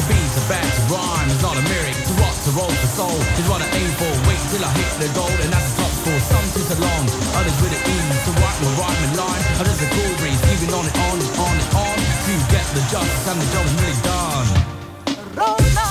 my lyrics. To beat, to back, to rhyme is not a lyric. To rock, to roll, to soul is what I aim for. Wait till I hit the goal, and that's the top score. Some too long, others with the ease. To write my rhyme in line, others a cool breeze. Keeping on and on and on and on. To get the justice and the job's really done. Roll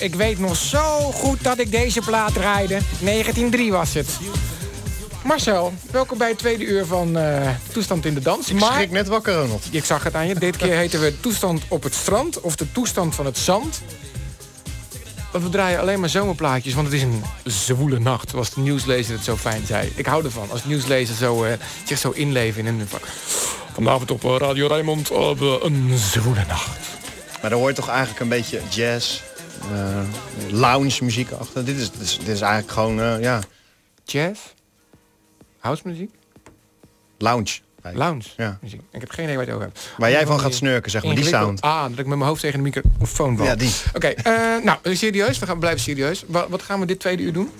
ik weet nog zo goed dat ik deze plaat draaide. 1903 was het. Marcel, welkom bij het tweede uur van eh, Toestand in de Dans. Ik schrik net wakker, Ronald. Ik zag het aan je. Dit keer heten we Toestand op het strand of de toestand van het zand. Want we draaien alleen maar zomerplaatjes, want het is een zwoele nacht. Zoals de nieuwslezer het zo fijn zei. Ik hou ervan, als de nieuwslezer zo, eh, zich zo inleven in een vak. Vanavond op eh, Radio Rijnmond hebben een zwoele nacht. Maar er hoort toch eigenlijk een beetje jazz, lounge muziek achter. Dit is, dit is, dit is eigenlijk gewoon, eh, ja, Jazz? Housemuziek? lounge. Lounge? Ja. muziek. Ik heb geen idee waar je het over hebt. Waar jij van gaat snurken, zeg maar, die sound. Ah, dat ik met mijn hoofd tegen de microfoon val. Ja, die. Oké, eh, nou, serieus. We gaan blijven serieus. Wa- wat gaan we dit tweede uur doen?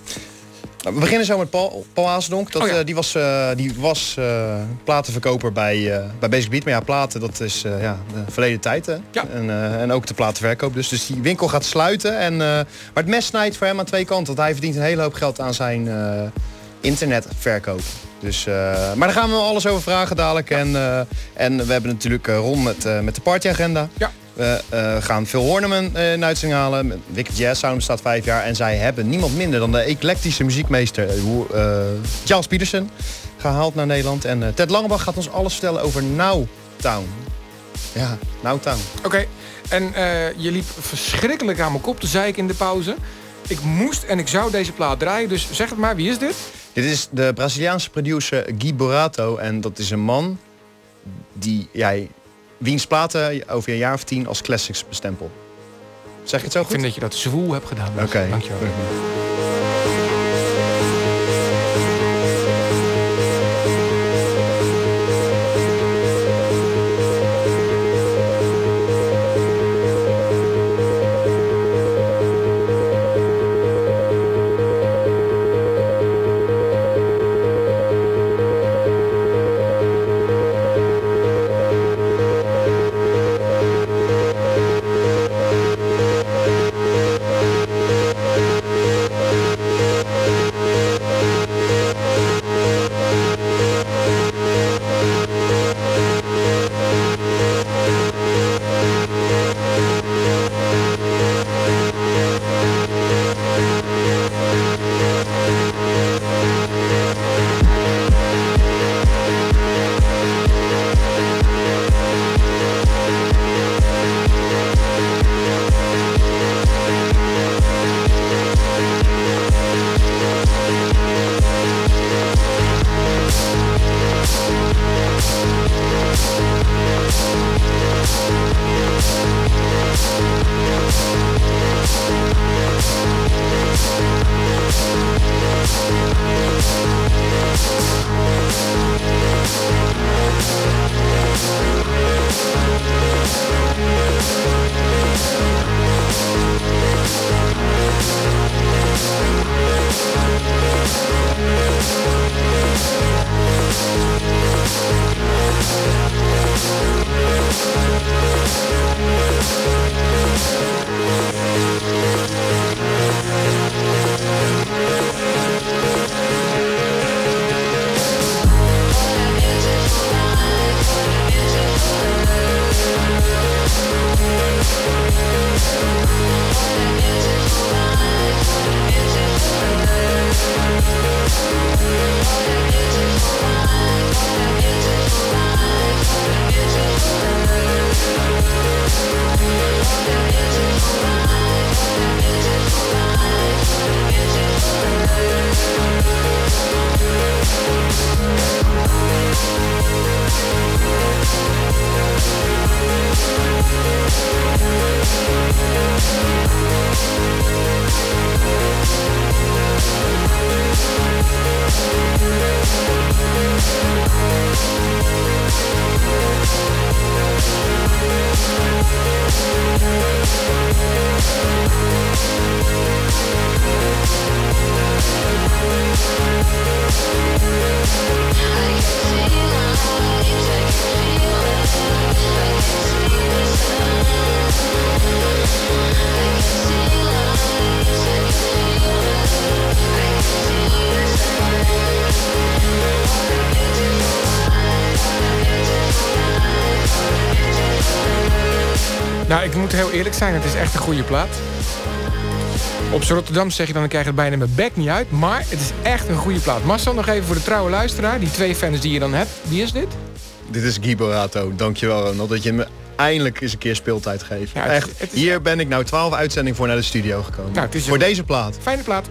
Nou, We beginnen zo met Paul, Paul. Dat, Oh ja. eh, die was, eh, die was eh, platenverkoper bij, bij Basic Beat. Maar ja, platen, dat is ja, de verleden tijd. Hè? Ja. En, en ook de platenverkoop. Dus, dus die winkel gaat sluiten. En, maar het mes snijdt voor hem aan twee kanten. Want hij verdient een hele hoop geld aan zijn internetverkoop. Dus, maar daar gaan we alles over vragen dadelijk. En, en we hebben natuurlijk eh, Ron met, met de partyagenda. Ja. We eh, gaan Phil Horneman eh, in uitzending halen. Wicked Jazz Sound bestaat vijf jaar. En zij hebben niemand minder dan de eclectische muziekmeester hoe- eh, Charles Peterson gehaald naar Nederland. En Ted Langebach gaat ons alles vertellen over Nowtown. Ja, Nowtown. Oké, en je liep verschrikkelijk aan mijn kop te zeiken in de pauze. Ik moest en ik zou deze plaat draaien, dus zeg het maar, wie is dit? Dit is de Braziliaanse producer Guy Borato. En dat is een man die jij wiens platen over een jaar of tien als classics bestempel. Zeg ik het zo Ik goed? vind dat je dat zwoel hebt gedaan. Bas. Oké. Dankjewel. Zijn, het is echt een goede plaat. Op z'n Rotterdam zeg je dan, ik krijg het bijna mijn bek niet uit. Maar het is echt een goede plaat. Marcel, nog even voor de trouwe luisteraar. Die twee fans die je dan hebt. Wie is dit? Dit is Guy Borato. Dankjewel Ronald dat je me eindelijk eens een keer speeltijd geeft. Ja, Echt, is- hier ben ik nou 12 uitzendingen voor naar de studio gekomen. Nou, het is voor een- deze plaat. Fijne plaat.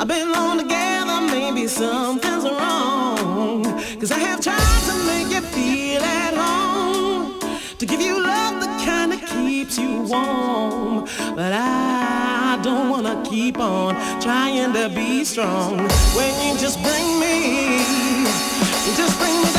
I've been alone together, maybe something's wrong. Cause I have tried to make you feel at home. To give you love that keeps you warm. But I don't wanna keep on trying to be strong. When you just bring me, you just bring me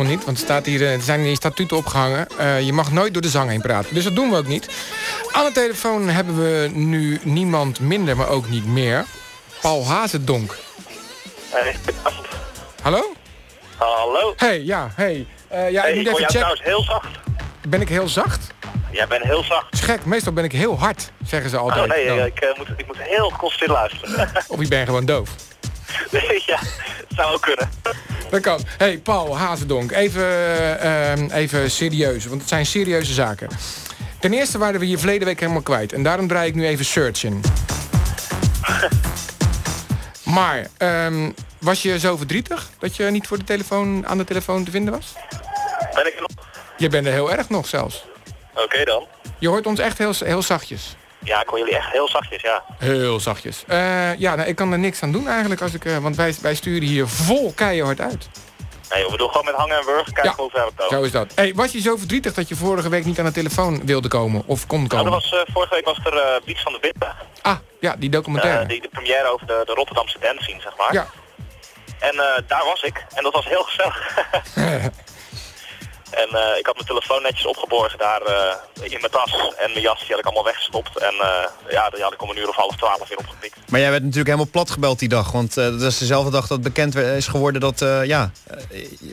helemaal niet, want er, staat hier, eh, er zijn hier statuten opgehangen. Eh, je mag nooit door de zang heen praten. Dus dat doen we ook niet. Aan de telefoon hebben we nu niemand minder, maar ook niet meer. Paul Hazendonk. Hey, Hallo? hallo. Hey, ja, hey. Eh, ja, Hey, ik ik moet hoor even checken. trouwens heel zacht. Ben ik heel zacht? Jij bent heel zacht. Dat is gek, meestal ben ik heel hard, zeggen ze Oh altijd. nee, dan. ik, moet, ik moet heel constant luisteren. Of ik ben gewoon doof. ja, zou ook kunnen. Dat kan. Hey, Paul Hazendonk, even, ehm, even serieus, want het zijn serieuze zaken. Ten eerste waren we hier verleden week helemaal kwijt. En daarom draai ik nu even Searching. Maar, ehm, was je zo verdrietig dat je niet voor de telefoon, aan de telefoon te vinden was? Ben ik er nog? Je bent er heel erg nog zelfs. Oké dan. Je hoort ons echt heel, heel zachtjes. Ja, ik hoor jullie echt heel zachtjes, ja. Heel zachtjes. Eh, ja, nou, ik kan er niks aan doen eigenlijk, als ik, eh, want wij, wij sturen hier vol keihard uit. Nee, we doen gewoon met hangen en wurgen, kijken Ja, hoe ver we komen. Zo is dat. Hey, was je zo verdrietig dat je vorige week niet aan de telefoon wilde komen of kon Nou, komen? dat was, eh, vorige week was er Beats van de Witte. Ah, ja, die documentaire. Die, de première over de, de Rotterdamse scene, zeg maar. Ja. En daar was ik. En dat was heel gezellig. En eh, ik had mijn telefoon netjes opgeborgen daar eh, in mijn tas. En mijn jas die had ik allemaal weggestopt. En eh, ja, die had ik om een uur of half twaalf weer opgepikt. Maar jij werd natuurlijk helemaal plat gebeld die dag. Want eh, dat is dezelfde dag dat bekend is geworden dat eh, ja,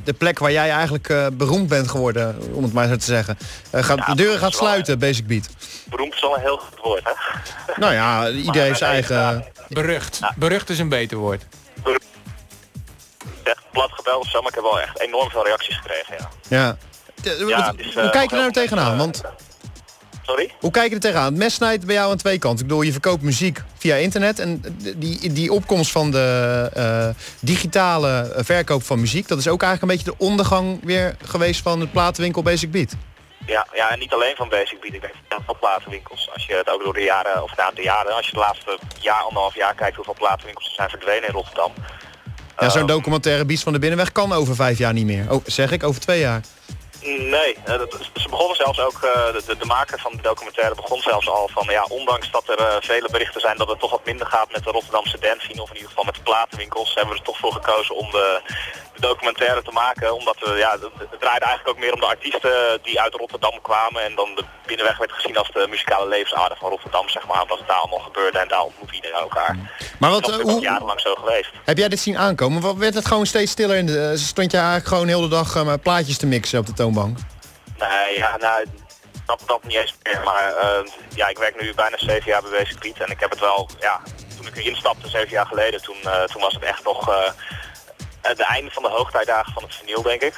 de plek waar jij eigenlijk eh, beroemd bent geworden, om het maar zo te zeggen, eh, gaat, Ja, de deuren gaat wel, sluiten, Basic Beat. Beroemd is wel een heel goed woord, hè? Nou ja, iedereen heeft zijn eigen... ja, Berucht. Berucht is een beter woord. echt plat gebeld of zo, maar ik heb wel echt enorm veel reacties gekregen, ja. Ja. Ja, hoe eh, kijk je er nou tegenaan? eh, Want Sorry? hoe kijk je er tegenaan? Het mes snijdt bij jou aan twee kanten. Ik bedoel, je verkoopt muziek via internet. En die, die opkomst van de eh, digitale verkoop van muziek... dat is ook eigenlijk een beetje de ondergang weer geweest van het platenwinkel Basic Beat. Ja, ja, en niet alleen van Basic Beat. Ik denk veel platenwinkels. Als je het ook door de jaren, of na de jaren, als je de laatste jaar, anderhalf jaar kijkt hoeveel platenwinkels er zijn verdwenen in Rotterdam. Ja, zo'n Ehm, documentaire Beats van de Binnenweg kan over vijf jaar niet meer. Oh, zeg ik, over twee jaar. Nee, eh, dat is- ze begonnen zelfs ook, eh, de, de, de maker van de documentaire begon zelfs al van, ja, ondanks dat er eh, vele berichten zijn dat het toch wat minder gaat met de Rotterdamse dance scene, of in ieder geval met de platenwinkels, hebben we er toch voor gekozen om de, de documentaire te maken. Omdat we, ja, het, draaide eigenlijk ook meer om de artiesten die uit Rotterdam kwamen en dan de binnenweg werd gezien als de muzikale levensader van Rotterdam, zeg maar, omdat het daar allemaal gebeurde en daar ontmoet iedereen elkaar. Maar Dat wat, is natuurlijk al hoe, jarenlang zo geweest. heb jij dit zien aankomen? Wat werd het gewoon steeds stiller? In de, stond je eigenlijk gewoon heel de dag maar plaatjes te mixen op de toonbank? Nee, ja, nou, dat, dat niet eens meer. Maar eh, ja, ik werk nu bijna zeven jaar bij Basic Beat. En ik heb het wel, ja, toen ik erin stapte, zeven jaar geleden, toen, eh, toen was het echt nog eh het einde van de hoogtijdagen van het vinyl, denk ik.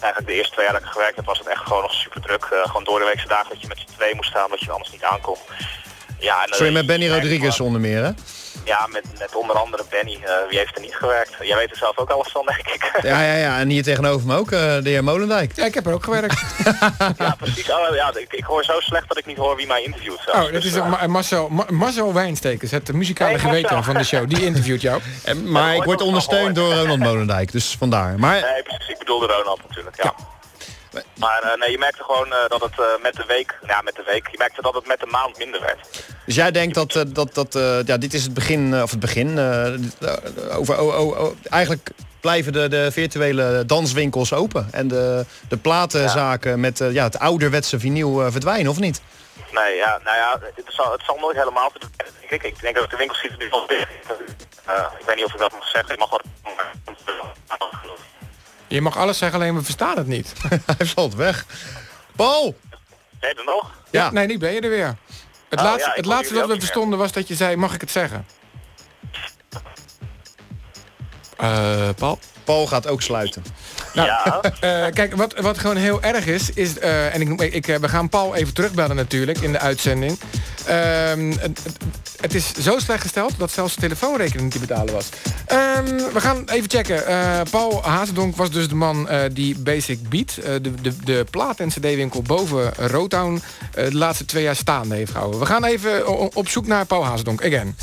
Eigenlijk de eerste twee jaar dat ik gewerkt heb, was het echt gewoon nog super druk. Gewoon door de weekse dagen dat je met z'n twee moest staan, dat je anders niet aankomt. Ja, en, Sorry, met Benny Rodriguez onder meer, hè? Ja, met, met onder andere Benny. Eh, wie heeft er niet gewerkt? Jij weet er zelf ook alles van, denk ik. Ja, ja, ja. En hier tegenover me ook, eh, de heer Molendijk. Ja, ik heb er ook gewerkt. ja, precies. Oh, ja, ik, ik hoor zo slecht dat ik niet hoor wie mij interviewt. zelfs. Oh, dat Dus, is eh, Ma- Marcel, Ma- Marcel Wijnstekers, het muzikale Hey, geweten van de show. Die interviewt jou. En, maar ik word ondersteund door Ronald Molendijk, dus vandaar. Maar Nee, precies. Ik bedoelde Ronald natuurlijk, ja. Maar eh, nee, je merkte gewoon eh, dat het eh, met de week, ja met de week, je merkte dat het met de maand minder werd. Dus jij denkt dat, dat, dat ja, dit is het begin, of het begin, over, oh, oh, oh, eigenlijk blijven de, de virtuele danswinkels open. En de, de platenzaken met ja, het ouderwetse vinyl verdwijnen, of niet? Nee, ja, nou ja, het zal, het zal nooit helemaal verdwijnen, ik. Ik denk dat de winkels zitten nu wel dicht. Ik weet niet of ik dat mag zeggen, ik mag wat... Je mag alles zeggen, alleen we verstaan het niet. Hij valt weg. Paul! Ben je er nog? Ja, Nee, niet ben je er weer. Het Oh, laatste, ja, het laatste dat we verstonden was dat je zei, mag ik het zeggen? Eh, Paul? Paul gaat ook sluiten. Nou, Ja. Eh, kijk, wat, wat gewoon heel erg is, is eh, en ik, ik, eh, we gaan Paul even terugbellen natuurlijk in de uitzending. Ehm, het, het- is zo slecht gesteld dat zelfs de telefoonrekening niet te betalen was. Ehm, we gaan even checken. Paul Hazendonk was dus de man die Basic Beat, de, de, de plaat- en cd-winkel boven Rotown, de laatste twee jaar staande heeft gehouden. We gaan even op zoek naar Paul Hazendonk, again.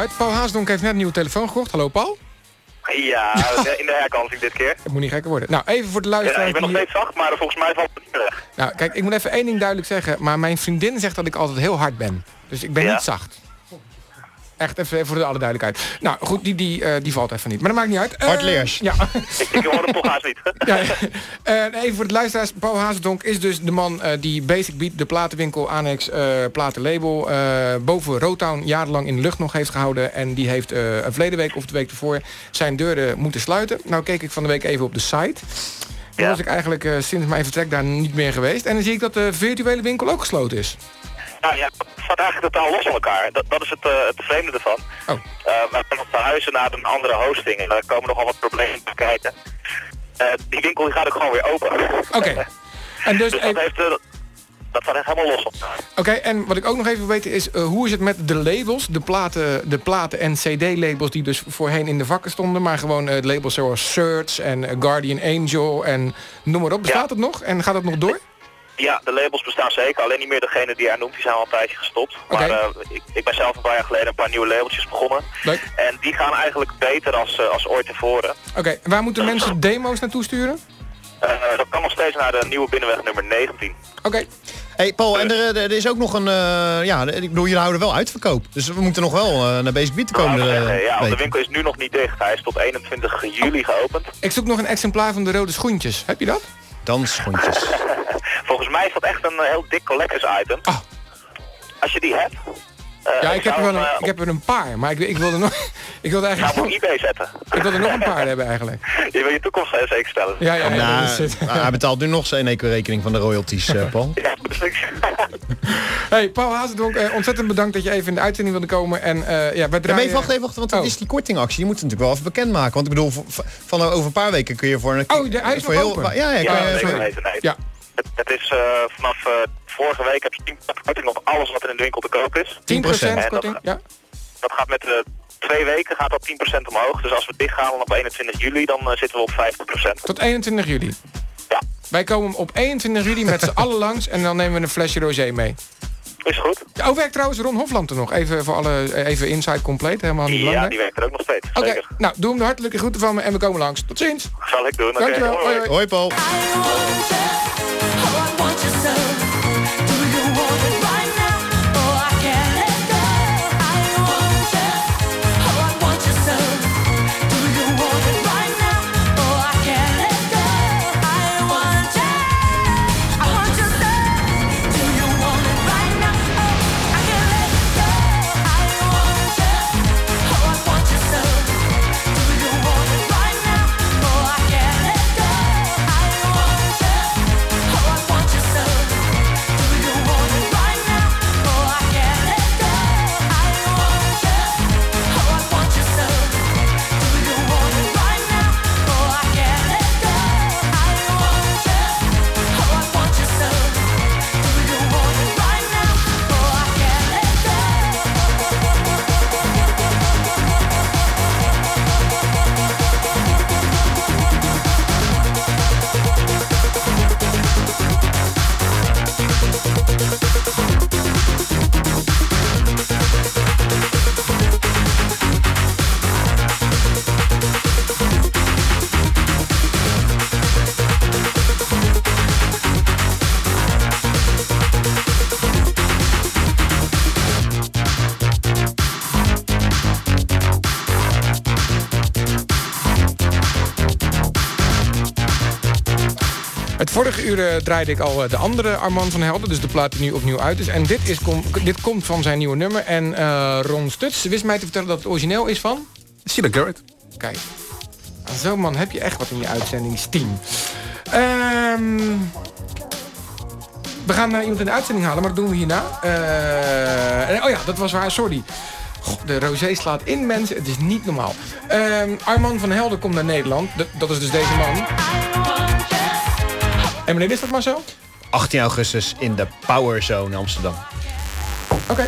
Niet uit. Paul Haasdonk heeft net een nieuwe telefoon gekocht. Hallo Paul. Ja, in de herkansing dit keer. Het moet niet gekker worden. Nou, even voor de Ja, luisteraars. ik ben nog steeds zacht, maar volgens mij valt het niet weg. Nou, kijk, ik moet even één ding duidelijk zeggen. Maar mijn vriendin zegt dat ik altijd heel hard ben. Dus ik ben Ja. niet zacht. Echt even voor de alle duidelijkheid. Nou, goed, die, die, eh, die valt even niet. Maar dat maakt niet uit. Eh, Hardleers. Ja. Ik, hoor hem toch haast niet. ja. Eh, even voor de luisteraars. Paul Hazendonk is dus de man eh, die Basic Beat, de platenwinkel, annex, eh platenlabel, eh, boven Rotown jarenlang in de lucht nog heeft gehouden. En die heeft eh een verleden week of de week ervoor zijn deuren moeten sluiten. Nou keek ik van de week even op de site. Toen Ja. was ik eigenlijk eh, sinds mijn vertrek daar niet meer geweest. En dan zie ik dat de virtuele winkel ook gesloten is. Nou ja, het staat eigenlijk totaal los van elkaar. Dat, dat is het, eh, het vreemde ervan. Oh. Eh, we gaan nog verhuizen naar een andere hosting en daar komen nogal wat problemen bij kijken. Eh, die winkel die gaat ook gewoon weer open. Oké. En dus Dus even- dat, heeft, eh, dat staat echt helemaal los op. Oké, en wat ik ook nog even wil weten is... hoe is het met de labels, de platen, de platen en cd-labels... die dus voorheen in de vakken stonden... maar gewoon eh, labels zoals Search en Guardian Angel en noem maar op. Bestaat Ja. het nog? En gaat het nog door? Ja, de labels bestaan zeker. Alleen niet meer degene die hij noemt, die zijn al een tijdje gestopt. Oké. Maar eh, ik, ik ben zelf een paar jaar geleden een paar nieuwe labeltjes begonnen. Leuk. En die gaan eigenlijk beter als, eh, als ooit tevoren. Oké, waar moeten mensen demo's naartoe sturen? Eh, dat kan nog steeds naar de nieuwe binnenweg nummer 19. Oké, Hey Paul, en er, er is ook nog een... eh, ja, ik bedoel, jullie houden wel uitverkoop. Dus we moeten nog wel eh, naar Basic Beat Nou, eh, ja, want de winkel is nu nog niet dicht. Hij is tot 21 juli geopend. ik zoek nog een exemplaar van de rode schoentjes. Heb je dat? Dansschoentjes. Volgens mij is dat echt een eh, heel dik collectors item. Ah. Als je die hebt... eh, Ja, ik heb, er wel een, eh, ik heb er een paar, maar ik, ik wilde nog... Ik wilde zou eigenlijk hem op eBay zetten. ik wilde nog een paar hebben eigenlijk. Je wil je toekomst zeker stellen. Ja, ja, ja. Nou, is het. hij betaalt nu nog zijn eco-rekening van de royalties, eh, Paul. Ja, precies. Hey, Paul Hazendonk, eh, ontzettend bedankt dat je even in de uitzending wilde komen. En eh, ja, wij Ja, draaien... maar wacht even, wacht, want het Oh. is die kortingactie. Die moet het natuurlijk wel even bekendmaken. Want ik bedoel, van over een paar weken kun je voor een... Oh, de- hij is voor nog open. Ja, ja, Ja, kan je voor- weten. Nee. Ja, Het, het is eh, vanaf eh, vorige week heb je 10% korting op alles wat er in de winkel te koop is. 10% En korting. dat- Ja. Dat gaat met de twee weken gaat dat 10% omhoog. Dus als we dicht gaan op 21 juli, dan eh, zitten we op 50%. Tot 21 juli. Ja, Wij komen op 21 juli met z'n allen langs en dan nemen we een flesje rosé mee. Is goed. Ja, Oh, werkt trouwens Ron Hofland er nog? Even voor alle, even inside compleet, helemaal niet Ja, belangrijk. die werkt er ook nog steeds. Oké, nou, doe hem de hartelijke groeten van me en we komen langs. Tot ziens. Zal ik doen. Oké, Dankjewel. hoi, Hoi, hoi. hoi. Hoi Paul. Het vorige uur eh, draaide ik al eh, de andere Armand van Helden, dus de plaat die nu opnieuw uit is. En dit, is, kom, dit komt van zijn nieuwe nummer. En eh, Ron Stuts wist mij te vertellen dat het origineel is van... Sheila Garrett. Kijk, aan zo'n man heb je echt wat in je uitzendingsteam. Ehm we gaan eh, iemand in de uitzending halen, maar dat doen we hierna. Eh, oh ja, dat was waar, sorry. Goh, de rosé slaat in, mensen. Het is niet normaal. Ehm Arman van Helden komt naar Nederland. Dat is dus deze man. En wanneer is dat maar zo? 18 augustus in de Power Zone Amsterdam. Oké.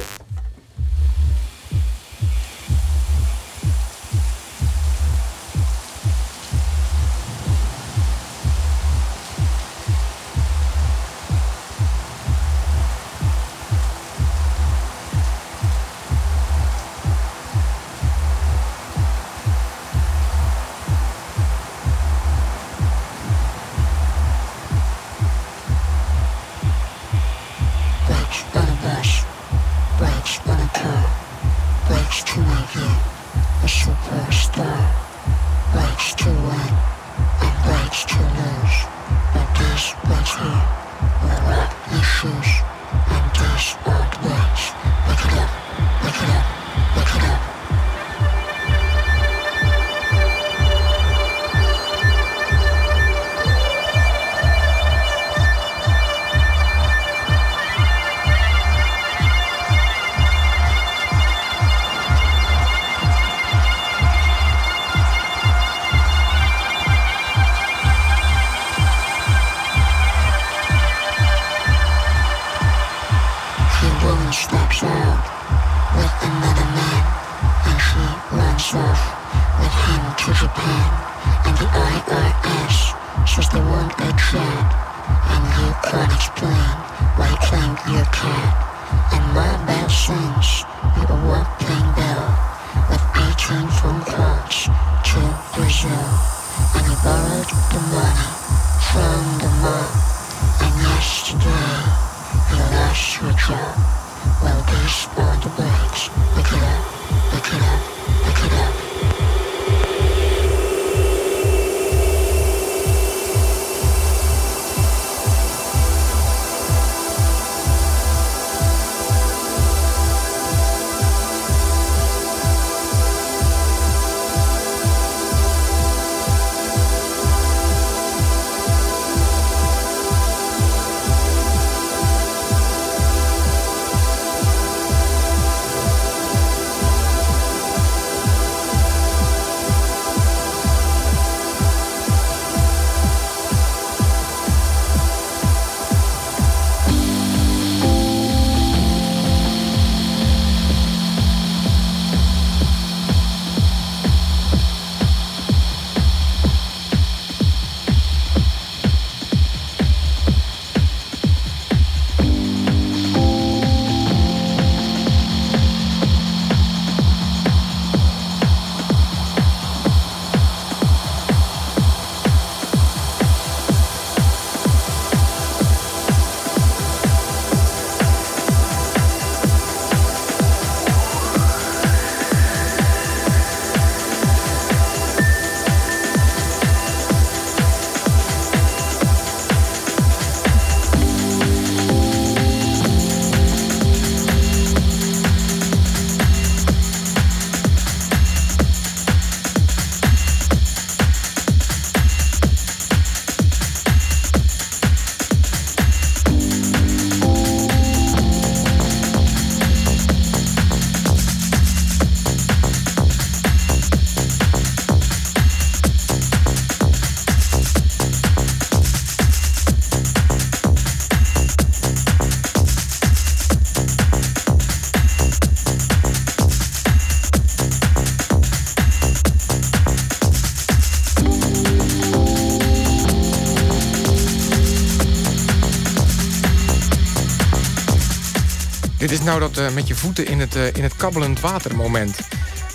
Nou dat eh, met je voeten in het, eh, in het kabbelend water moment.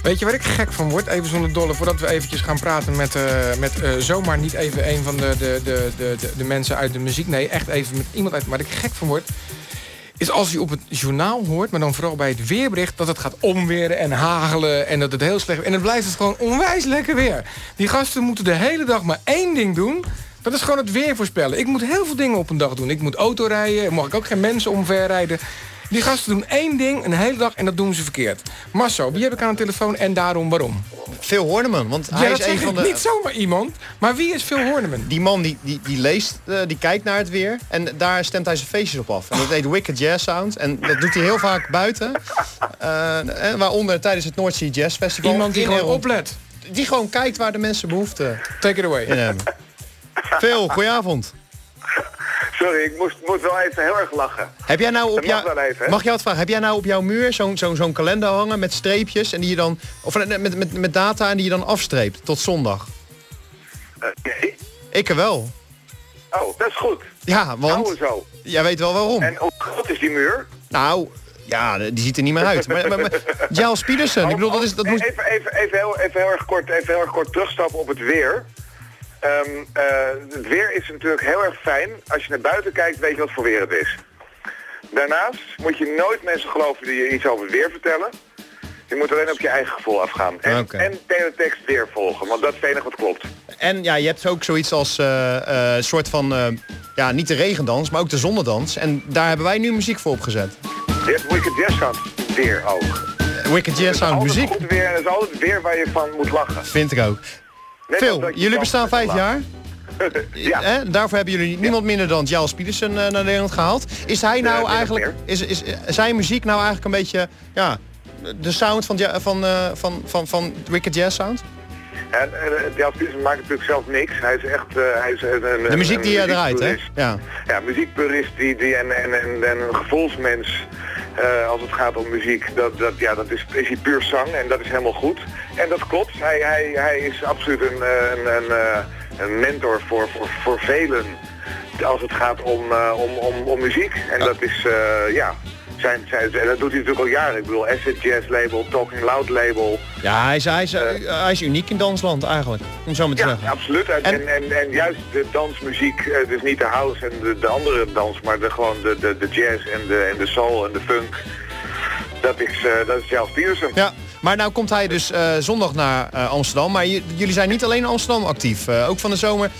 Weet je waar ik gek van word? Even zonder dolle, voordat we eventjes gaan praten met, eh, met zomaar niet even een van de, de, de, de, de, mensen uit de muziek. Nee, echt even met iemand uit. Waar ik gek van word, is als je op het journaal hoort, maar dan vooral bij het weerbericht, dat het gaat omweren en hagelen en dat het heel slecht En dan blijft het gewoon onwijs lekker weer. Die gasten moeten de hele dag maar één ding doen. Dat is gewoon het weer voorspellen. Ik moet heel veel dingen op een dag doen. Ik moet autorijden, mag ik ook geen mensen omverrijden. Die gasten doen één ding een hele dag en dat doen ze verkeerd. Marco, wie heb ik aan de telefoon en daarom waarom? Phil Horneman, want Ja, hij is een van de... niet zomaar iemand. Maar wie is Phil Horneman? Die man die, die, die leest, eh, die kijkt naar het weer en daar stemt hij zijn feestjes op af. En dat heet Wicked Jazz Sound en dat doet hij heel vaak buiten. Eh, en waaronder tijdens het North Sea Jazz Festival. Iemand die en gewoon oplet. Die gewoon kijkt waar de mensen behoefte Take it away. in hebben. Phil, goedenavond. Sorry, ik moest, moet wel even heel erg lachen. Heb jij nou op mag jou, even, hè? mag je wat vragen? Heb jij nou op jouw muur zo'n zo'n zo'n kalender hangen met streepjes en die je dan of eh, met, met, met data en die je dan afstreept tot zondag? Eh, nee. Ik er wel. Oh, dat is goed. Ja, want zo. jij weet wel waarom. En hoe groot is die muur? Nou, ja, die ziet er niet meer uit. Maar, maar, maar Giles Peterson, ik bedoel, dat is dat moet. even, even, even, heel, even, heel erg kort, even heel erg kort terugstappen op het weer. Ehm, eh, het weer is natuurlijk heel erg fijn. Als je naar buiten kijkt, weet je wat voor weer het is. Daarnaast moet je nooit mensen geloven die je iets over het weer vertellen. Je moet alleen op je eigen gevoel afgaan. En, Oké. en teletext weer volgen, want dat is het enige wat klopt. En ja, je hebt ook zoiets als eh, eh, soort van, ja, niet de regendans, maar ook de zonnedans. En daar hebben wij nu muziek voor opgezet. Je hebt Wicked Jazz Sound weer ook. Wicked Jazz Sound muziek, goed weer en dat is altijd weer waar je van moet lachen. vind ik ook. Phil, jullie bestaan vijf jaar. ja. Hè? Daarvoor hebben jullie niemand minder dan Giles Peterson eh, naar Nederland gehaald. Is hij nou eigenlijk, is, is eh, zijn muziek nou eigenlijk een beetje, ja, de sound van, ja- van, eh, van, van, van Wicked Jazz Sound? En, en Jas Pietersen maakt natuurlijk zelf niks. Hij is echt eh, hij is een, De muziek een die jij draait, hè? Ja. Ja, muziekpurist die, die, en, en, en, en een gevoelsmens eh, als het gaat om muziek. Dat, dat, ja, dat is, is hij puur zang en dat is helemaal goed. En dat klopt. Hij, hij, hij is absoluut een, eh, een, een, eh, een mentor voor, voor, voor velen als het gaat om, eh, om, om, om muziek. En dat is, eh, ja, zijn, zijn, en dat doet hij natuurlijk al jaren. Ik bedoel, Acid Jazz label, Talking Loud label. Ja, hij is, hij, is, hij is uniek in dansland eigenlijk. Om zo maar te Ja, zeggen. absoluut. En, En- en, juist de dansmuziek, eh, dus niet de house en de, de andere dans, maar de, gewoon de, de, de jazz en de, en de soul en de funk. Dat is, eh dat is Charles Peterson. Ja, maar nou komt hij dus eh, zondag naar eh, Amsterdam. Maar jullie zijn niet alleen Amsterdam actief. Eh, ook van de zomer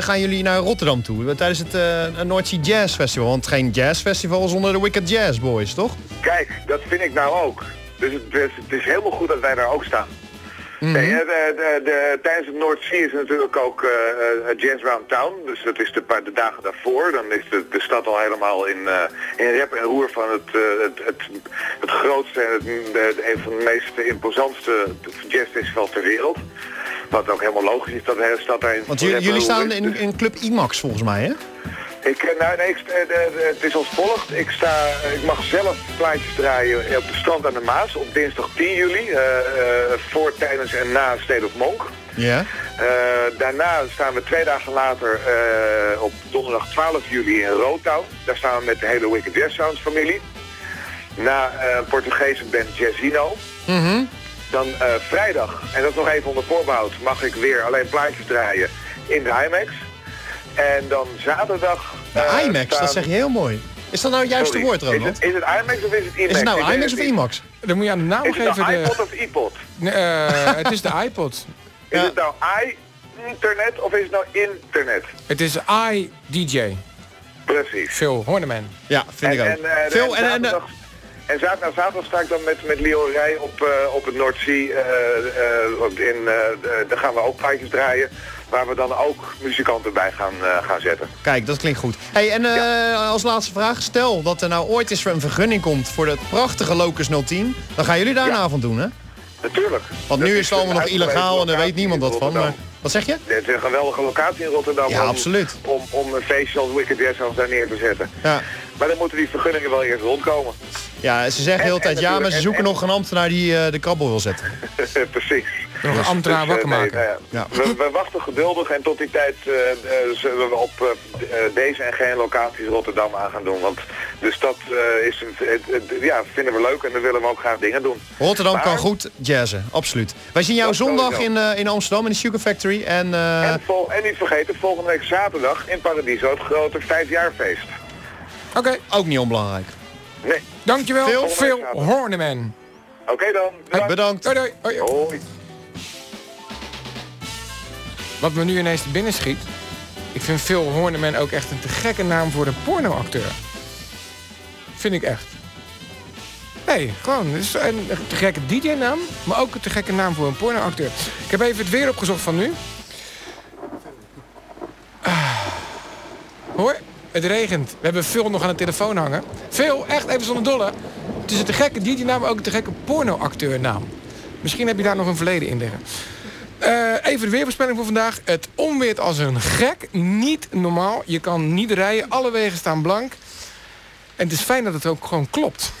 gaan jullie naar Rotterdam toe. Tijdens het uh, North Jazz Festival. Want geen jazz festival zonder de Wicked Jazz Boys, toch? Kijk, dat vind ik nou ook. Dus het, het is helemaal goed dat wij daar ook staan. Mhm. Nee, de, de, de, tijdens het Sea is natuurlijk ook eh, eh, Jazz Round Town. Dus dat is de, paar, de dagen daarvoor. Dan is de, de stad al helemaal in, eh, in rep en roer van het, het, het, het grootste en het, een van de meest imposantste jazzfestivals ter wereld. Wat ook helemaal logisch is dat de hele stad daarin Want jullie, staan in, in Club IMAX volgens mij, hè? Ik, eh, nou, nee, ik, het is als volgt. Ik, sta, ik mag zelf plaatjes draaien op de strand aan de Maas op dinsdag 10 juli. eh, voor, tijdens en na State of Monk. Ja. Daarna staan we twee dagen later op donderdag 12 juli in Rotown. Daar staan we met de hele Wicked Jazz Sounds familie. Na een Portugese band Jazzino. Mhm. Dan vrijdag, en dat is nog even onder voorbehoud, mag ik weer alleen plaatjes draaien in de IMAX. En dan zaterdag... De eh, IMAX, staan- dat zeg je heel mooi. Is dat nou het juiste Sorry, woord, is Ronald? het, is het IMAX of is het IMAX? Is het nou IMAX of. IMAX? Dan moet je aan de naam Is het geven. nou De, iPod of iPod? Nee, eh, het is de iPod. Is Ja. het nou i-internet of is het nou internet? Het is iDJ. Precies. Phil Horneman. Ja, vind ik ook. En, eh, Phil, en, en, en, zaterdag, en zaterdag, zaterdag sta ik dan met, met Leo Rij op, eh, op het Noordzee. eh eh, in, daar gaan we ook plaatjes draaien. Waar we dan ook muzikanten bij gaan, eh, gaan zetten. Kijk, dat klinkt goed. Hey, en eh, als laatste vraag. Stel dat er nou ooit eens een vergunning komt voor dat prachtige Locus 010. Dan gaan jullie daar een avond doen, hè? Natuurlijk. Want nu is is het allemaal nog illegaal en daar uitgelezen weet niemand wat van. Maar, wat zeg je? Het is een geweldige locatie in Rotterdam Ja, om, absoluut. om, om een feestje als Wicked Jazz House daar neer te zetten. Ja. Maar dan moeten die vergunningen wel eerst rondkomen. ja, ze zeggen de hele En- en tijd ja, maar ze zoeken en- nog een ambtenaar die eh, de krabbel wil zetten. Precies. Nog een ambtenaar Dus, wakker eh, nee, maken. nou ja. Ja. We, we wachten geduldig en tot die tijd eh, eh, zullen we op deze en geen locaties Rotterdam aan gaan doen. Want de stad eh, is een, het, het- ja, vinden we leuk en dan willen we ook graag dingen doen. Rotterdam Maar- kan goed jazzen, absoluut. Wij zien jou zondag in, eh, in Amsterdam in de Sugar Factory. En, eh, En, vol, en niet vergeten, volgende week zaterdag in Paradiso het grote vijfjaarfeest. Oké, ook niet onbelangrijk. Nee, dankjewel Phil? Phil Horneman. oké dan. Bedankt. Bedankt. Doei, doei. Hoi. Hoi. Wat me nu ineens te binnen schiet. Ik vind Phil Horneman ook echt een te gekke naam voor een pornoacteur. Vind ik echt. Nee, gewoon. Het is een te gekke DJ-naam, maar ook een te gekke naam voor een pornoacteur. Ik heb even het weer opgezocht van nu. Ah. Hoor, het regent. We hebben Phil nog aan de telefoon hangen. Phil, echt even zonder dolle. Het is een te gekke DJ-naam, maar ook een te gekke pornoacteurnaam. Misschien heb je daar nog een verleden in liggen. Eh, even de weervoorspelling voor vandaag. Het onweert als een gek. Niet normaal. Je kan niet rijden. Alle wegen staan blank. En het is fijn dat het ook gewoon klopt.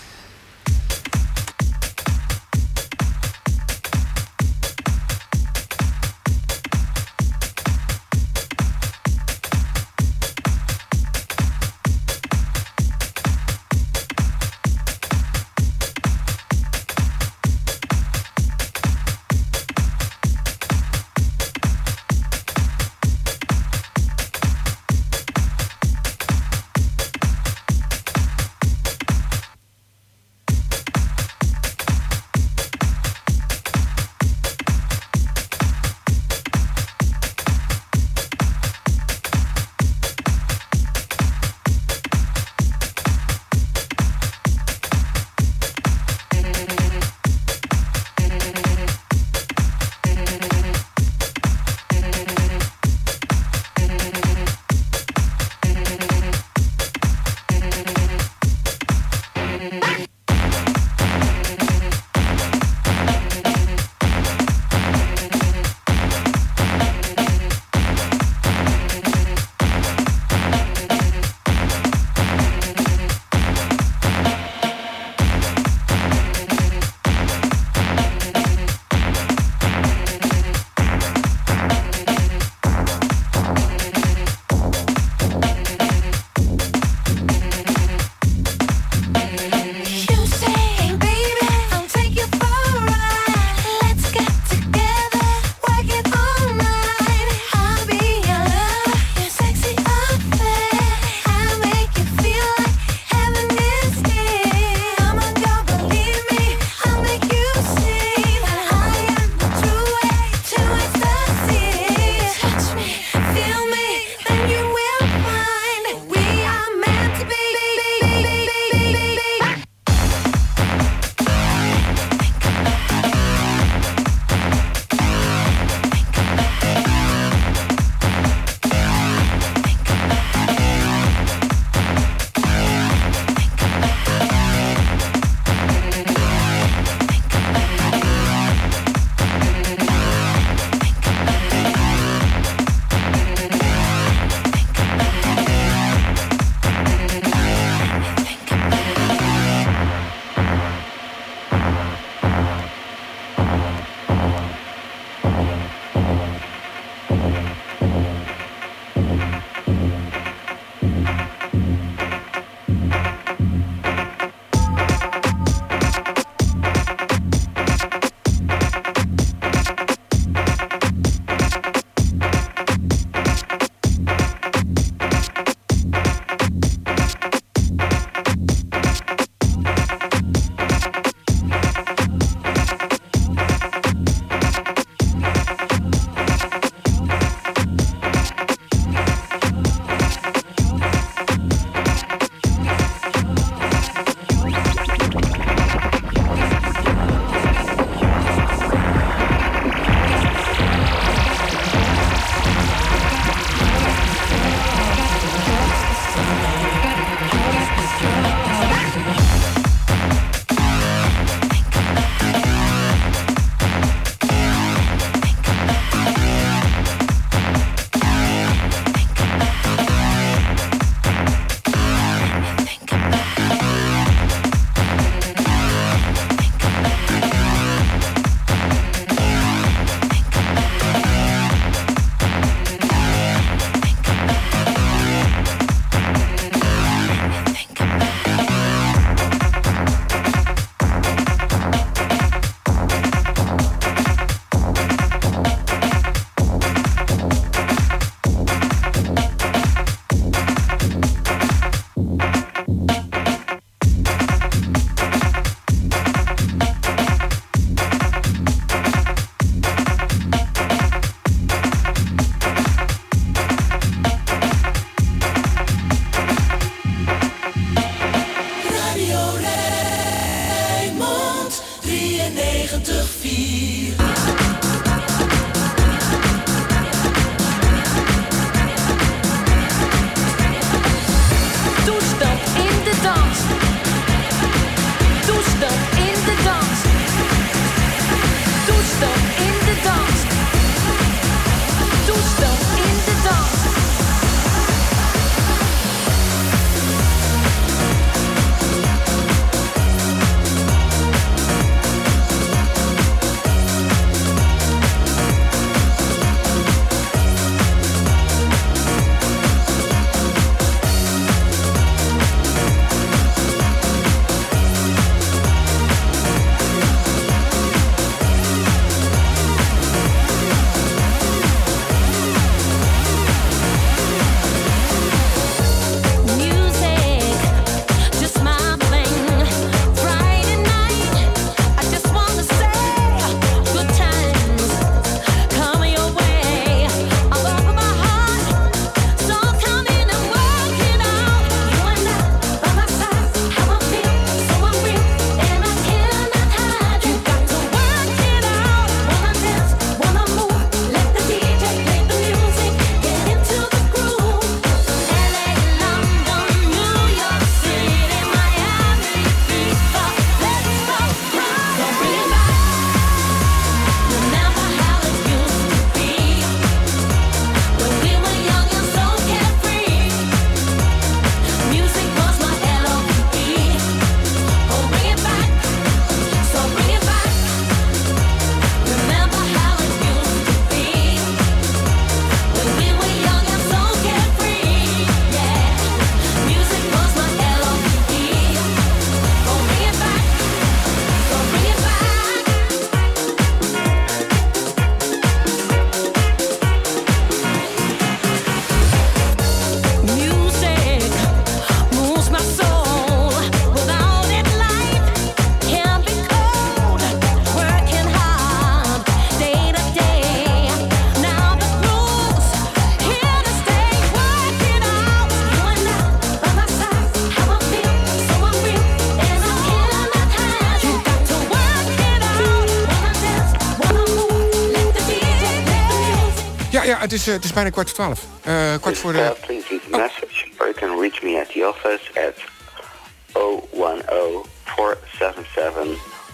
Het, is, eh, het is bijna kwart voor twaalf. Eh, kwart voor de... please leave a message, or you can reach me at the office at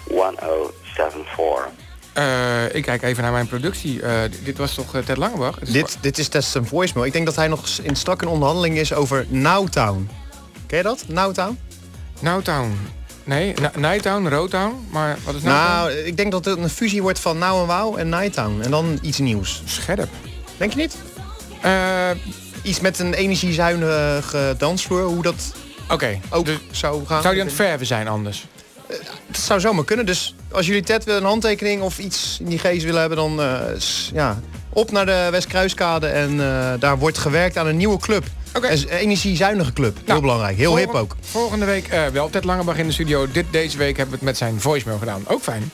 010-477-1074. Eh, ik kijk even naar mijn productie. Eh, dit was toch eh, Ted Langebach? Dit, dit is een voicemail. Ik denk dat hij nog in strakke onderhandeling is over Nowtown. Ken je dat? Nowtown? Nowtown. Nee, Na- Nighttown, Rotown. Maar wat is Nowtown? Nou, ik denk dat het een fusie wordt van Now en Wow en Nighttown. En dan iets nieuws. Scherp. Denk je niet? Eh, Iets met een energiezuinige dansvloer, hoe dat Oké, ook dus zou gaan. zou die aan het verven zijn anders? Het zou zomaar kunnen. Dus als jullie Ted willen een handtekening of iets in die geest willen hebben, dan eh, ja, op naar de Westkruiskade. En daar wordt gewerkt aan een nieuwe club. Oké. Een energiezuinige club. Heel Nou, belangrijk. Heel hip ook. Volgende week wel Ted Langebach in de studio. Dit, deze week hebben we het met zijn voicemail gedaan. Ook fijn.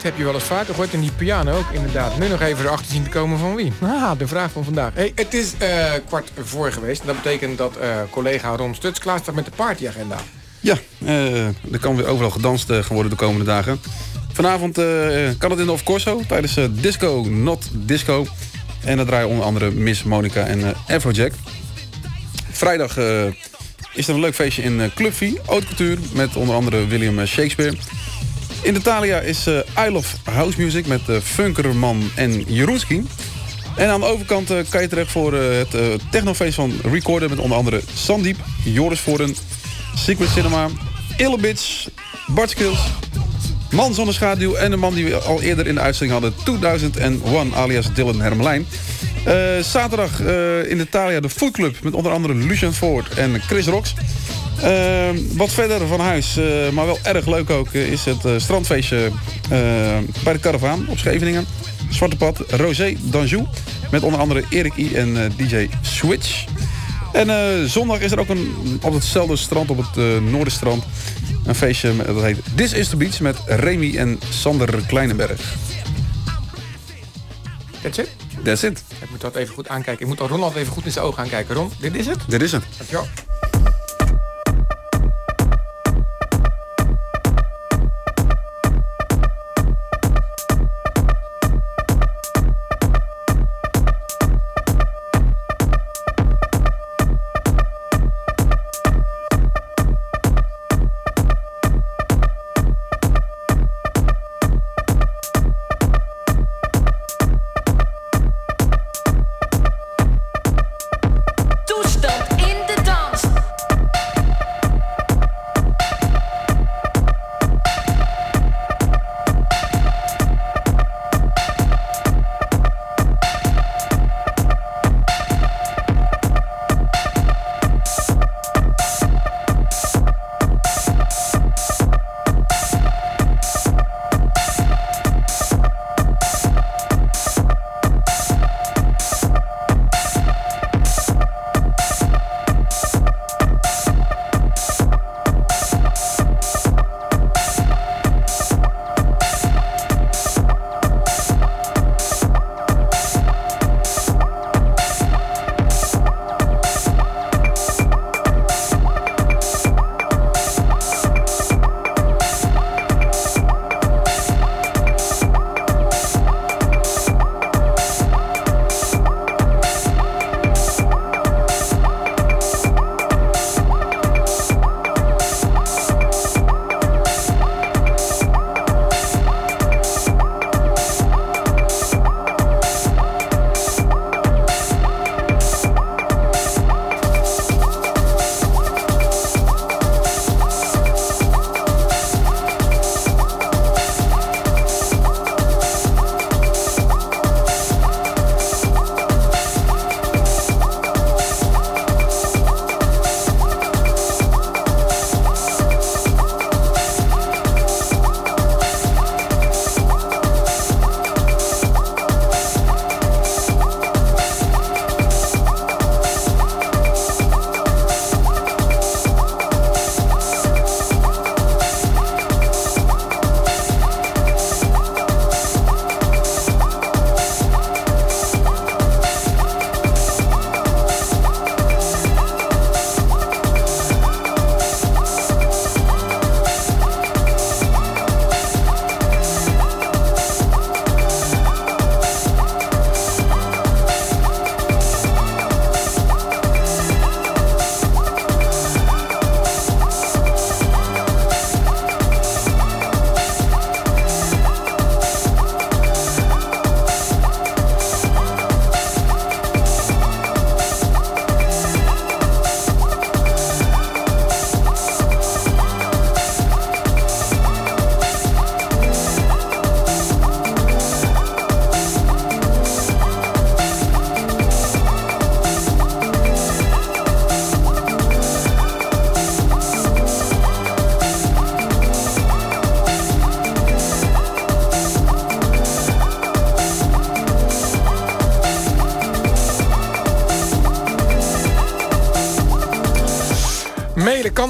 Heb je wel eens vaker gehoord en die piano ook inderdaad. Nu nog even erachter zien te komen van wie. Ah, de vraag van vandaag. Hey, het is eh, kwart voor geweest. Dat betekent dat eh, collega Ron Stuts klaar staat met de partyagenda. Ja, eh, er kan weer overal gedanst geworden de komende dagen. Vanavond kan het in de Of Corso tijdens Disco Not Disco. En dat draaien onder andere Miss Monica en Afrojack. Vrijdag is er een leuk feestje in Club V, Haute Couture... met onder andere William Shakespeare. In de Thalia is eh I Love House Music met eh, Funkerman en Jeroenski. En aan de overkant eh, kan je terecht voor het technofeest van Recorder... met onder andere Sandiep, Joris Voorden, Secret Cinema, Illebits, Bart Skills... Man zonder schaduw en de man die we al eerder in de uitzending hadden... 2001 alias Dylan Hermelijn. Zaterdag in de Thalia de Food Club... met onder andere Lucian Ford en Chris Rox. Eh, wat verder van huis, eh, maar wel erg leuk ook... eh, is het eh, strandfeestje bij de Caravaan op Scheveningen. Zwarte Pad, Rosé d'Anjou. Met onder andere Erik I en DJ Switch. En zondag is er ook een, op hetzelfde strand, op het Noorderstrand... een feestje met- dat heet This is the Beach met Remy en Sander Kleinenberg. That's it? That's it. Ik moet dat even goed aankijken. Ik moet al Ronald even goed in zijn ogen aankijken. Ron, dit is het? Dit is het. Dankjewel.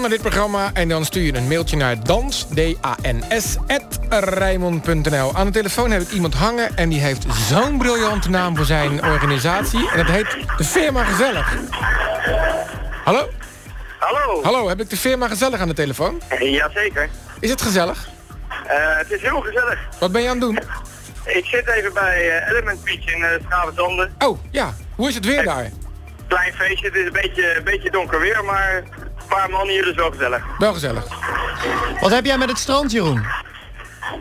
Naar dit programma en dan stuur je een mailtje naar dans, D-A-N-S. Aan de telefoon heb ik iemand hangen en die heeft zo'n briljante naam voor zijn organisatie. En dat heet de Firma Gezellig. Hallo? Hallo. Hallo, heb ik de Firma Gezellig aan de telefoon? Jazeker. Is het gezellig? Eh, het is heel gezellig. Wat ben je aan het doen? Ik zit even bij eh, Element Beach in uh. Oh, ja. Hoe is het weer daar? Klein feestje, het is een beetje, een beetje donker weer, maar paar man hier is wel gezellig. Wel gezellig. Wat heb jij met het strand, Jeroen?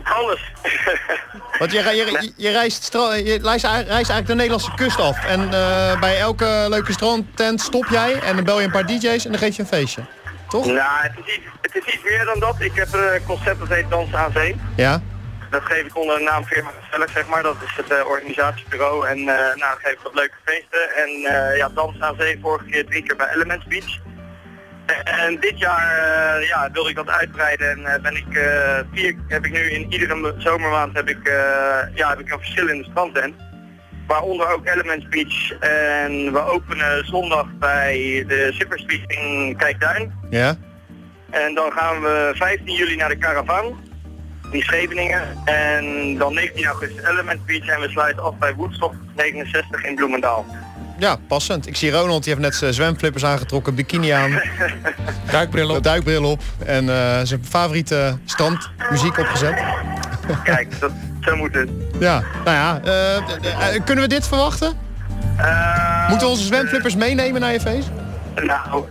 Alles. Want je, je, je, reist, je reist, eigenlijk de Nederlandse kust af. En eh, bij elke leuke strandtent stop jij en dan bel je een paar DJ's en dan geef je een feestje. Toch? Nou, het is, iets, het is iets meer dan dat. Ik heb een concept dat heet Dansen aan Zee. Ja. Dat geef ik onder de naam Firma Gezellig, zeg maar. Dat is het eh, organisatiebureau. En eh, nou, dan geef ik wat leuke feesten. En ja, Dansen aan Zee vorige keer drie keer bij Elements Beach. En dit jaar eh, ja, wil ik dat uitbreiden en eh, ben ik, eh, vier, heb ik nu in iedere ma- zomermaand heb ik, ja, heb ik een verschillende strandtent. Waaronder ook Elements Beach. En we openen zondag bij de Beach in Kijkduin. Ja. En dan gaan we 15 juli naar de Caravan in Scheveningen. En dan 19 augustus Element Beach en we sluiten af bij Woodstock 69 in Bloemendaal. Ja, passend. Ik zie Ronald, die heeft net zijn zwemflippers aangetrokken, bikini aan. Duikbril op. Duikbril op. En eh, zijn favoriete strandmuziek opgezet. Kijk, dat, zo moet het. Ja, nou ja. eh, eh, kunnen we dit verwachten? Moeten we onze zwemflippers meenemen naar je feest? Nou,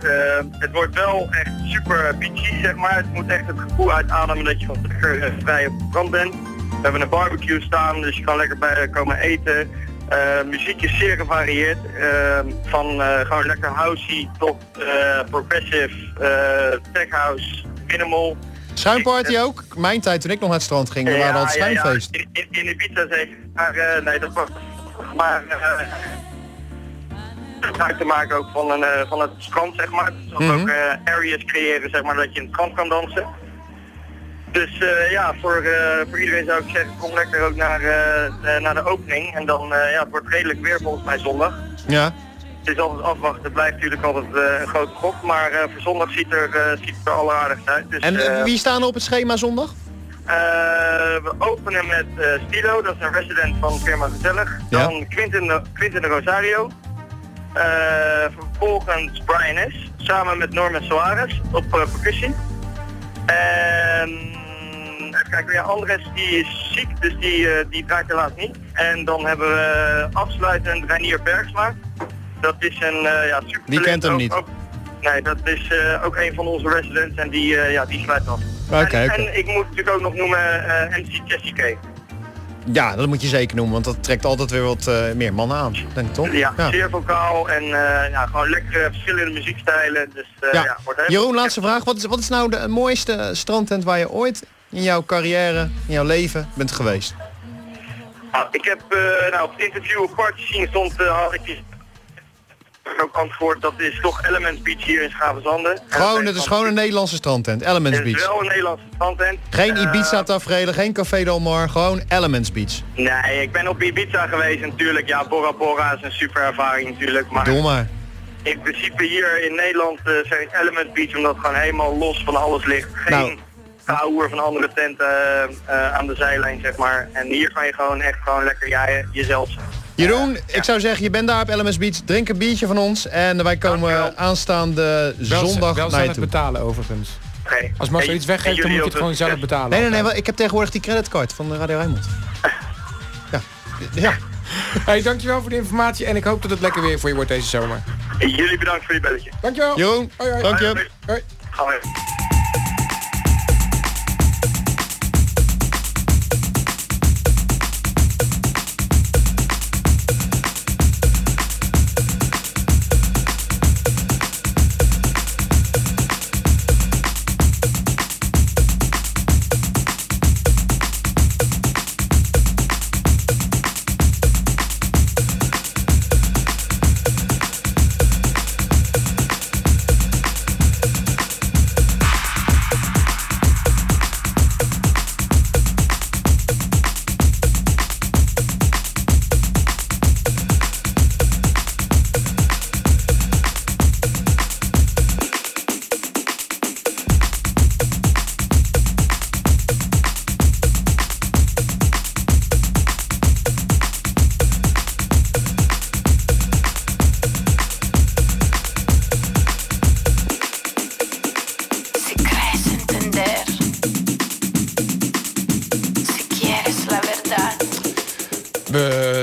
het wordt wel echt super beachy, zeg maar. Het moet echt het gevoel uitademen dat je van lekker eh, vrij op het strand bent. We hebben een barbecue staan, dus je kan lekker bij komen eten. Eh, muziek is zeer gevarieerd. eh, van eh, gewoon lekker housey tot eh, progressive, tech house, minimal. Schuimparty ook? Mijn tijd toen ik nog naar het strand ging, we waren altijd schuimfeest. In, in, in Ibiza zeker. Maar nee, dat was maar gebruik te maken ook van, een, van het strand, zeg maar. Dus Mhm. ook areas creëren, zeg maar, dat je in het strand kan dansen. Dus eh, ja, voor, eh, voor iedereen zou ik zeggen, kom lekker ook naar, eh, naar de opening. En dan, ja, het wordt redelijk weer volgens mij zondag. Ja. Het is altijd afwachten, het blijft natuurlijk altijd een grote gok. Maar voor zondag ziet er, ziet er alleraardigst uit. Dus, En wie staan er op het schema zondag? we openen met Stilo, dat is een resident van firma Gezellig. Ja. Dan Quinten de, Quinten de Rosario. Vervolgens Brian S. Samen met Norman Soares op percussie. En even kijken, ja, Andres die is ziek, dus die, eh, die draait helaas niet. En dan hebben we afsluitend Reinier Bergsma. Dat is een eh, ja, super Die kent hem ook- niet. ook- nee, dat is eh, ook een van onze residents en die, eh, ja, die sluit af. Oké, en, ik moet natuurlijk ook nog noemen eh, MC Jessie K. Ja, dat moet je zeker noemen, want dat trekt altijd weer wat eh, meer mannen aan, denk ik toch? Ja, zeer vocaal en eh, ja, gewoon lekkere verschillende muziekstijlen. Dus eh, ja. Ja. Jeroen, laatste vraag. Wat is, wat is nou de mooiste strandtent waar je ooit in jouw carrière, in jouw leven bent geweest? Nou, ik heb eh, nou, op het interview op Party Scene stond, eh, had ik ook antwoord, dat is toch Elements Beach hier in Schavenzanden. Gewoon, het is gewoon een Nederlandse strandtent, Elements Het is Beach. wel een Nederlandse strandtent. Geen Eh, Ibiza tafereelen, geen Café Del Mar, gewoon Elements Beach. Nee, ik ben op Ibiza geweest natuurlijk. Ja, Bora Bora is een super ervaring natuurlijk. Maar Doe maar. in principe hier in Nederland uh, ik Element Beach, omdat het gewoon helemaal los van alles ligt. Geen Nou. Gehouden van andere tenten eh, eh, aan de zijlijn, zeg maar. En hier kan je gewoon echt gewoon lekker jij, jezelf zijn. Jeroen, ik zou zeggen, je bent daar op Elements Beach. Drink een biertje van ons en wij komen aanstaande zondag wel naar je toe. betalen overigens. Oké. Als Marcel En- iets en weggeeft, dan moet je het gewoon zelf betalen. Nee, nee, nee, ik heb tegenwoordig die creditcard van de Radio Rijnmond. Ja. Ja. Hey, dankjewel voor de informatie en ik hoop dat het lekker weer voor je wordt deze zomer. Jullie bedankt voor je belletje. Dankjewel. Jeroen, Hoi, hoi. dank je. Hoi. Hoi.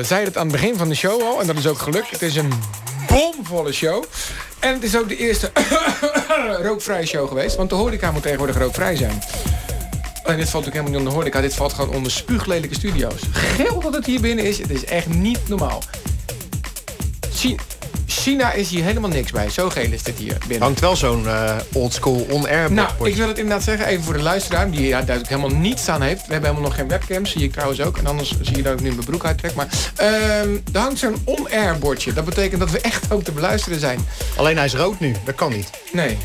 Zei het aan het begin van de show al. En dat is ook gelukt. Het is een bomvolle show. En het is ook de eerste rookvrije show geweest. Want de horeca moet tegenwoordig rookvrij zijn. Alleen dit valt natuurlijk helemaal niet onder horeca. Dit valt gewoon onder spuuglelijke studio's. Geld dat het hier binnen is, het is echt niet normaal. China is hier helemaal niks bij. Zo geel is dit hier binnen. Hangt wel zo'n eh oldschool on-air Nou, bordje. ik wil het inderdaad zeggen, even voor de luisteraar... die ja, duidelijk helemaal niets aan heeft. We hebben helemaal nog geen webcams, zie ik trouwens ook. En anders zie je dat ik nu mijn broek uittrek. Maar ehm, er hangt zo'n on-air bordje. Dat betekent dat we echt ook te beluisteren zijn. Alleen hij is rood nu, dat kan niet. Nee.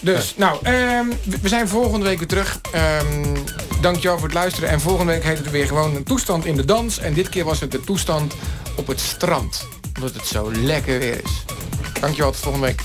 Dus, nou, ehm, we zijn volgende week weer terug. Ehm dankjewel voor het luisteren. En volgende week heet het weer gewoon een toestand in de dans. En dit keer was het de toestand op het strand. Omdat het zo lekker weer is. Dankjewel, tot volgende week.